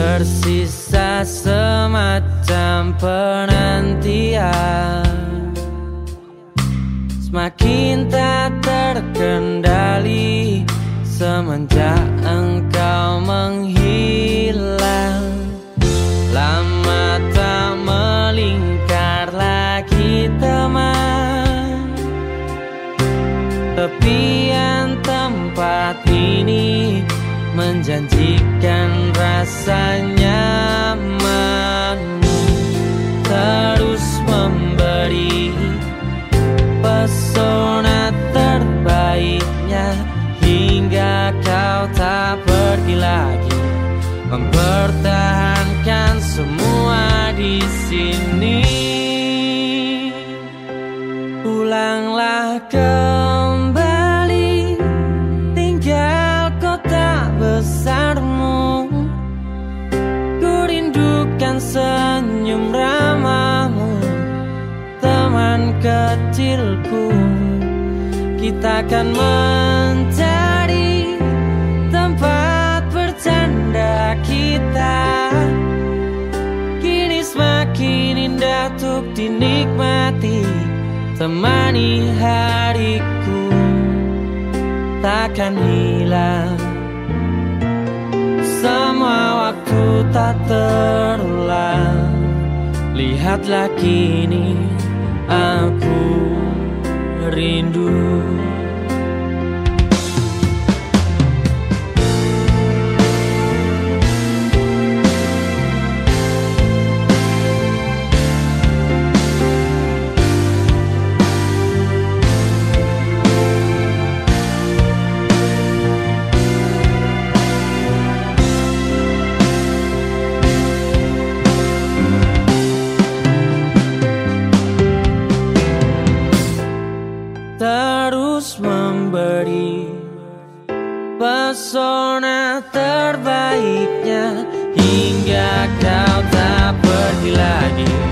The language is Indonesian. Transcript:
Tersisa semacam penantian. Semakin tak terkendali Semenjak engkau menghilang Lama tak melingkar lagi teman. Tepian menjanjikan rasa nyamanmu terus memberi pesona terbaiknya hingga kau tak pergi lagi. Mempertahankan semua di sini. Pulanglah kembali kecilku. Kita akan mencari Tempat bercanda kita. Kini semakin indah untuk dinikmati Temani hariku. Takkan hilang. Semua waktu tak terulang. Lihatlah kini aku rindu memberi pesona terbaiknya hingga kau tak pergi lagi.